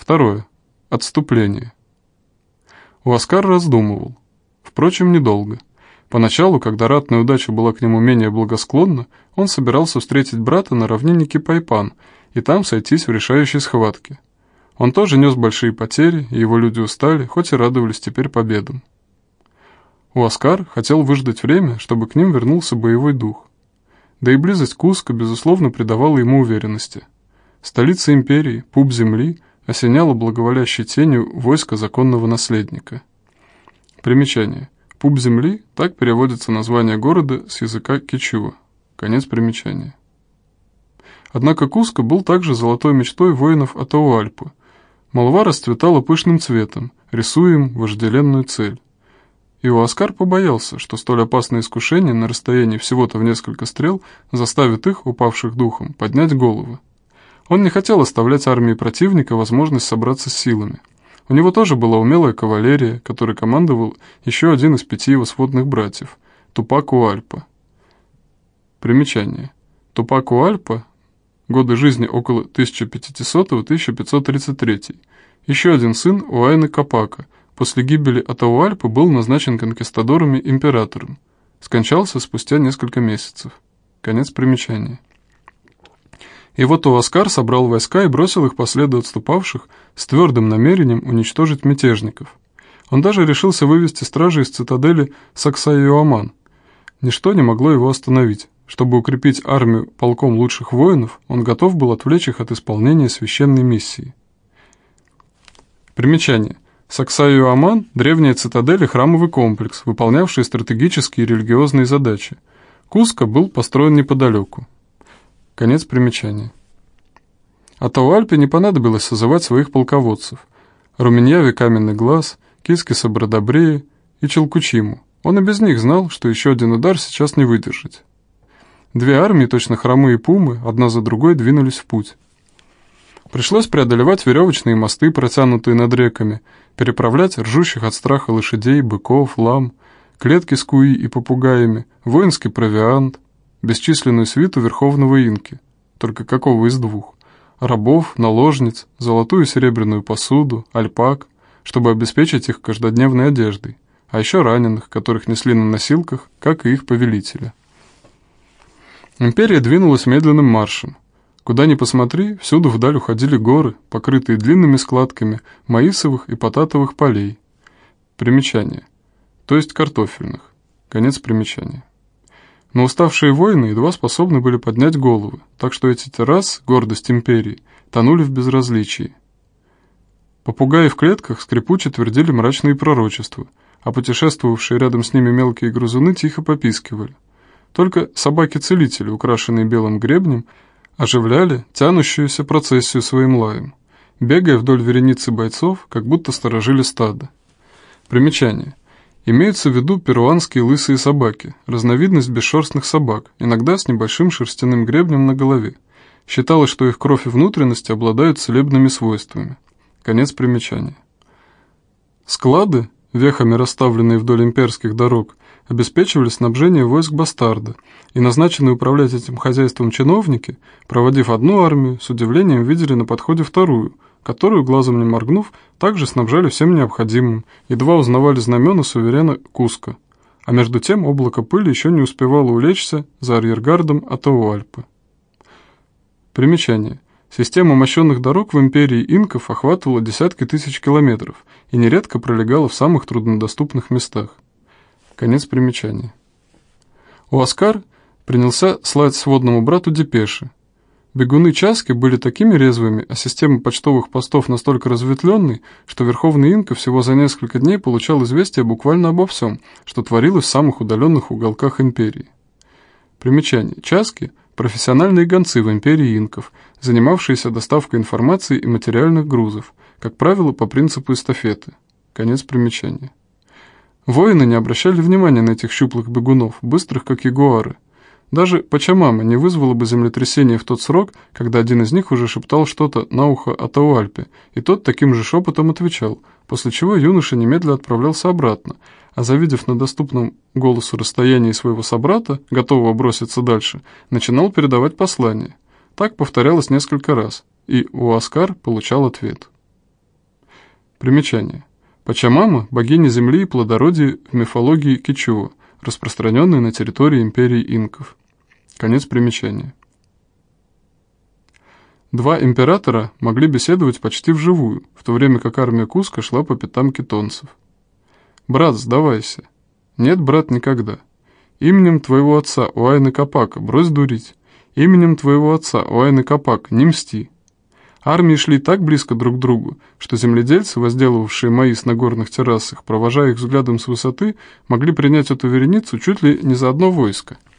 Второе. Отступление. Уаскар раздумывал. Впрочем, недолго. Поначалу, когда ратная удача была к нему менее благосклонна, он собирался встретить брата на равнине Кипайпан и там сойтись в решающей схватке. Он тоже нес большие потери, и его люди устали, хоть и радовались теперь победам. Уаскар хотел выждать время, чтобы к ним вернулся боевой дух. Да и близость Куска, безусловно, придавала ему уверенности. Столица империи, пуп земли, осеняла благоволящей тенью войска законного наследника. Примечание. Пуп земли – так переводится название города с языка кичуа. Конец примечания. Однако Куско был также золотой мечтой воинов Атауальпы. Молва расцветала пышным цветом, рисуя им вожделенную цель. И Уаскар побоялся, что столь опасное искушение на расстоянии всего-то в несколько стрел заставит их, упавших духом, поднять головы. Он не хотел оставлять армии противника возможность собраться с силами. У него тоже была умелая кавалерия, которой командовал еще один из пяти его сводных братьев – Тупак Уальпа. Примечание. Тупак Уальпа – годы жизни около 1500-1533, еще один сын Уайны Капака – после гибели Атауальпы был назначен конкистадорами императором. Скончался спустя несколько месяцев. Конец примечания. И вот Уаскар собрал войска и бросил их по следу отступавших с твердым намерением уничтожить мятежников. Он даже решился вывести стражи из цитадели Саксайюаман. Ничто не могло его остановить. Чтобы укрепить армию полком лучших воинов, он готов был отвлечь их от исполнения священной миссии. Примечание – Саксаю-Аман – древняя цитадель и храмовый комплекс, выполнявший стратегические и религиозные задачи. Куско был построен неподалеку. Конец примечания. Атауальпе не понадобилось созывать своих полководцев. Руменьяве Каменный Глаз, Кискиса Бродобрея и Челкучиму. Он и без них знал, что еще один удар сейчас не выдержать. Две армии, точно хромые пумы, одна за другой двинулись в путь. Пришлось преодолевать веревочные мосты, протянутые над реками, переправлять ржущих от страха лошадей, быков, лам, клетки с куи и попугаями, воинский провиант, бесчисленную свиту верховного инки, только какого из двух, рабов, наложниц, золотую и серебряную посуду, альпак, чтобы обеспечить их каждодневной одеждой, а еще раненых, которых несли на носилках, как и их повелителя. Империя двинулась медленным маршем, Куда ни посмотри, всюду вдаль уходили горы, покрытые длинными складками маисовых и потатовых полей. Примечание. То есть картофельных. Конец примечания. Но уставшие воины едва способны были поднять головы, так что эти террас, гордость империи, тонули в безразличии. Попугаи в клетках скрипуче твердили мрачные пророчества, а путешествовавшие рядом с ними мелкие грызуны тихо попискивали. Только собаки-целители, украшенные белым гребнем, оживляли тянущуюся процессию своим лаем, бегая вдоль вереницы бойцов, как будто сторожили стадо. Примечание. Имеются в виду перуанские лысые собаки, разновидность бесшерстных собак, иногда с небольшим шерстяным гребнем на голове. Считалось, что их кровь и внутренности обладают целебными свойствами. Конец примечания. Склады, вехами расставленные вдоль имперских дорог, обеспечивали снабжение войск бастарда, и назначенные управлять этим хозяйством чиновники, проводив одну армию, с удивлением видели на подходе вторую, которую, глазом не моргнув, также снабжали всем необходимым, едва узнавали знамена суверена Куска. А между тем облако пыли еще не успевало улечься за арьергардом Атауальпы. Примечание. Система мощенных дорог в империи инков охватывала десятки тысяч километров и нередко пролегала в самых труднодоступных местах. Конец примечания. Уаскар принялся слать сводному брату депеши. Бегуны Часки были такими резвыми, а система почтовых постов настолько разветвленной, что Верховный Инка всего за несколько дней получал известия буквально обо всем, что творилось в самых удаленных уголках империи. Примечание. Часки – профессиональные гонцы в империи инков, занимавшиеся доставкой информации и материальных грузов, как правило, по принципу эстафеты. Конец примечания. Воины не обращали внимания на этих щуплых бегунов, быстрых как ягуары. Даже Пачамама не вызвало бы землетрясение в тот срок, когда один из них уже шептал что-то на ухо Атауальпе, и тот таким же шепотом отвечал, после чего юноша немедленно отправлялся обратно, а завидев на доступном голосу расстоянии своего собрата, готового броситься дальше, начинал передавать послание. Так повторялось несколько раз, и Уаскар получал ответ. Примечание. Пачамама – богиня земли и плодородия в мифологии Кичуа, распространенной на территории империи инков. Конец примечания. Два императора могли беседовать почти вживую, в то время как армия Куска шла по пятам китонцев. «Брат, сдавайся». «Нет, брат, никогда». «Именем твоего отца, Уайны Капака, брось дурить». «Именем твоего отца, Уайны Капак, не мсти». Армии шли так близко друг к другу, что земледельцы, возделывавшие маис на горных террасах, провожая их взглядом с высоты, могли принять эту вереницу чуть ли не за одно войско –